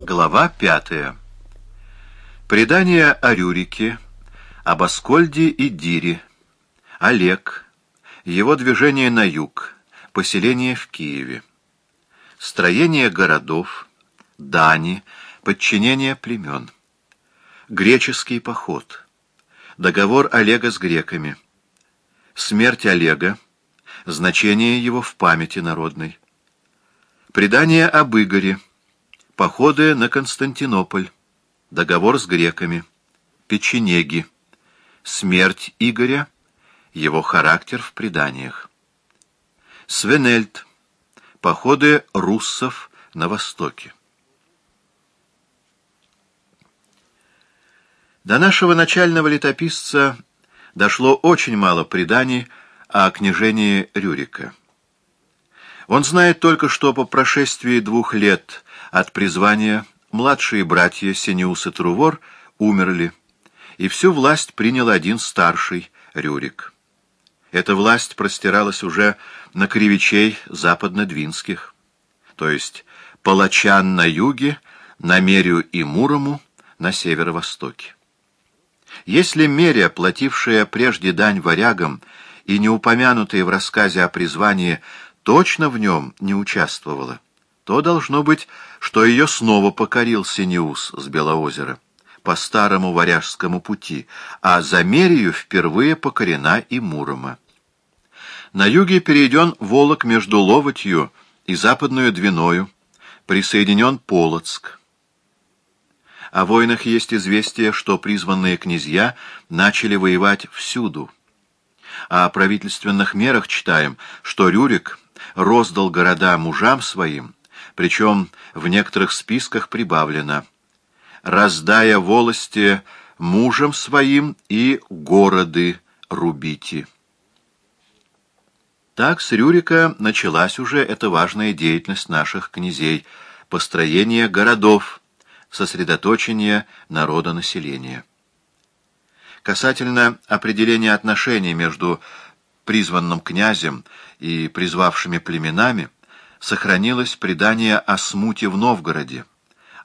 Глава пятая. Предание о Рюрике, об Аскольде и Дире, Олег, его движение на юг, поселение в Киеве, строение городов, дани, подчинение племен, греческий поход, договор Олега с греками, смерть Олега, значение его в памяти народной, предание об Игоре, Походы на Константинополь. Договор с греками. Печенеги. Смерть Игоря. Его характер в преданиях. Свенельд. Походы руссов на востоке. До нашего начального летописца дошло очень мало преданий о княжении Рюрика. Он знает только, что по прошествии двух лет от призвания младшие братья Синеус и Трувор умерли, и всю власть принял один старший, Рюрик. Эта власть простиралась уже на кривичей западно-двинских, то есть палачан на юге, на Мерю и Мурому на северо-востоке. Если Меря, платившая прежде дань варягам и не упомянутая в рассказе о призвании, точно в нем не участвовала, то должно быть, что ее снова покорил Синеус с Белоозера по старому варяжскому пути, а за Мерию впервые покорена и Мурома. На юге перейден Волок между Ловотью и Западную Двиною, присоединен Полоцк. О войнах есть известие, что призванные князья начали воевать всюду. О правительственных мерах читаем, что Рюрик роздал города мужам своим, причем в некоторых списках прибавлено «раздая волости мужем своим и городы рубите». Так с Рюрика началась уже эта важная деятельность наших князей, построение городов, сосредоточение народонаселения. Касательно определения отношений между призванным князем и призвавшими племенами, сохранилось предание о смуте в Новгороде,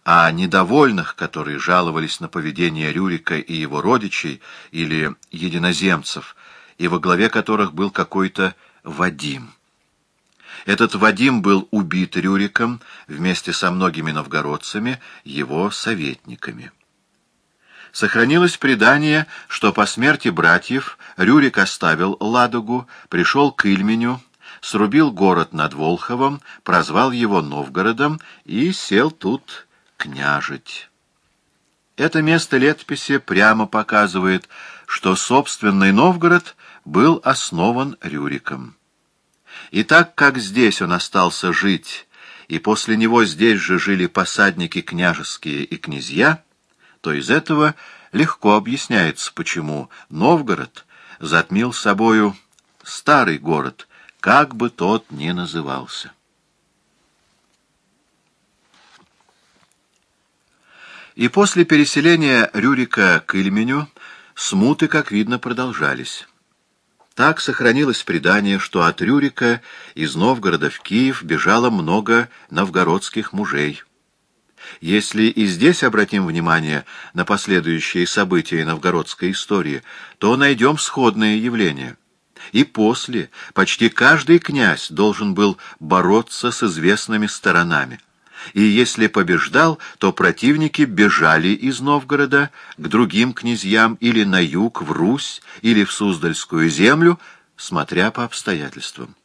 а недовольных, которые жаловались на поведение Рюрика и его родичей или единоземцев, и во главе которых был какой-то Вадим. Этот Вадим был убит Рюриком вместе со многими новгородцами, его советниками. Сохранилось предание, что по смерти братьев Рюрик оставил Ладогу, пришел к Ильменю, срубил город над Волховом, прозвал его Новгородом и сел тут княжить. Это место летописи прямо показывает, что собственный Новгород был основан Рюриком. И так как здесь он остался жить, и после него здесь же жили посадники княжеские и князья, то из этого легко объясняется, почему Новгород затмил собою старый город, как бы тот ни назывался. И после переселения Рюрика к Ильменю смуты, как видно, продолжались. Так сохранилось предание, что от Рюрика из Новгорода в Киев бежало много новгородских мужей. Если и здесь обратим внимание на последующие события новгородской истории, то найдем сходное явление — и после почти каждый князь должен был бороться с известными сторонами. И если побеждал, то противники бежали из Новгорода к другим князьям или на юг, в Русь, или в Суздальскую землю, смотря по обстоятельствам.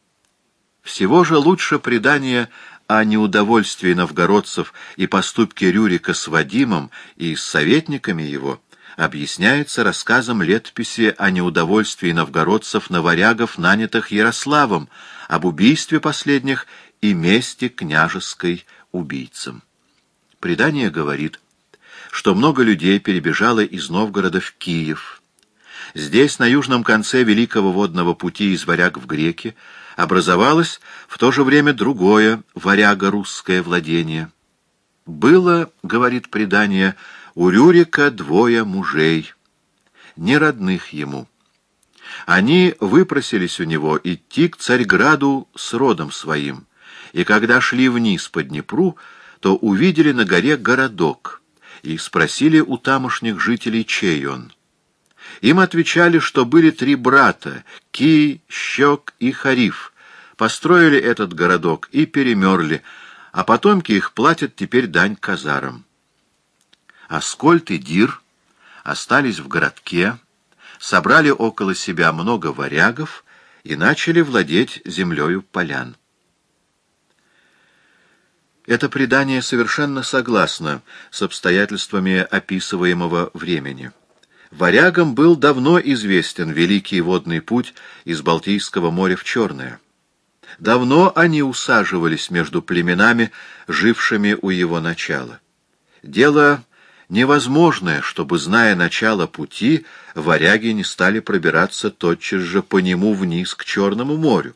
Всего же лучше предание о неудовольствии новгородцев и поступке Рюрика с Вадимом и с советниками его – объясняется рассказом летописи о неудовольствии новгородцев-новорягов, нанятых Ярославом, об убийстве последних и мести княжеской убийцам. Предание говорит, что много людей перебежало из Новгорода в Киев. Здесь, на южном конце Великого водного пути из варяг в греки, образовалось в то же время другое варяго-русское владение. Было, говорит предание, у Рюрика двое мужей, не родных ему. Они выпросились у него идти к Царьграду с родом своим, и когда шли вниз по Днепру, то увидели на горе городок и спросили у тамошних жителей, чей он. Им отвечали, что были три брата — Ки, Щек и Хариф. Построили этот городок и перемерли, а потомки их платят теперь дань казарам. Аскольд и Дир остались в городке, собрали около себя много варягов и начали владеть землею полян. Это предание совершенно согласно с обстоятельствами описываемого времени. Варягам был давно известен великий водный путь из Балтийского моря в Черное. Давно они усаживались между племенами, жившими у его начала. Дело невозможное, чтобы, зная начало пути, варяги не стали пробираться тотчас же по нему вниз к Черному морю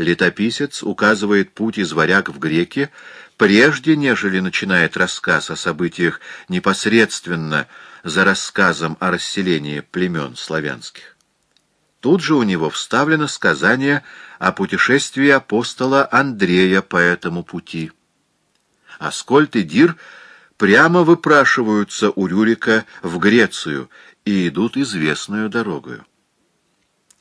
летописец указывает путь из варяг в греки, прежде нежели начинает рассказ о событиях непосредственно за рассказом о расселении племен славянских. Тут же у него вставлено сказание о путешествии апостола Андрея по этому пути. Аскольд и Дир прямо выпрашиваются у Рюрика в Грецию и идут известную дорогою.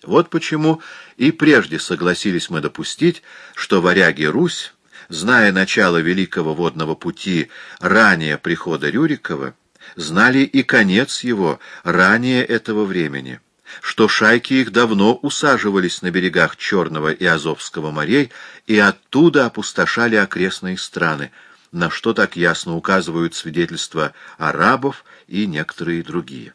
Вот почему и прежде согласились мы допустить, что варяги Русь, зная начало Великого водного пути ранее прихода Рюрикова, знали и конец его ранее этого времени, что шайки их давно усаживались на берегах Черного и Азовского морей и оттуда опустошали окрестные страны, на что так ясно указывают свидетельства арабов и некоторые другие.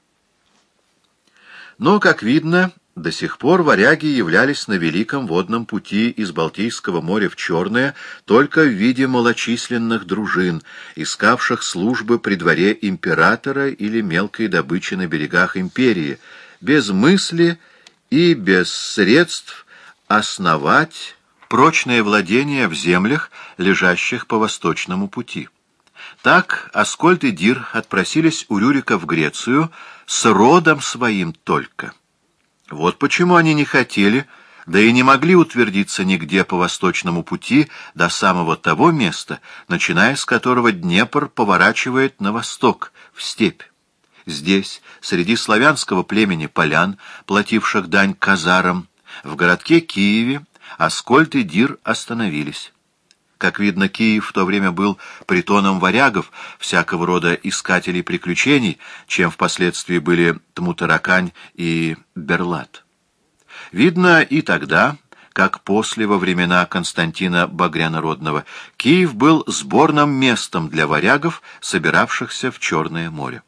Но, как видно, до сих пор варяги являлись на великом водном пути из Балтийского моря в Черное только в виде малочисленных дружин, искавших службы при дворе императора или мелкой добычи на берегах империи, без мысли и без средств основать прочное владение в землях, лежащих по восточному пути. Так Аскольд и Дир отпросились у Рюрика в Грецию с родом своим только. Вот почему они не хотели, да и не могли утвердиться нигде по восточному пути до самого того места, начиная с которого Днепр поворачивает на восток, в степь. Здесь, среди славянского племени полян, плативших дань казарам, в городке Киеве Аскольд и Дир остановились. Как видно, Киев в то время был притоном варягов, всякого рода искателей приключений, чем впоследствии были Тмутаракань и Берлат. Видно и тогда, как после во времена Константина Багрянародного, Киев был сборным местом для варягов, собиравшихся в Черное море.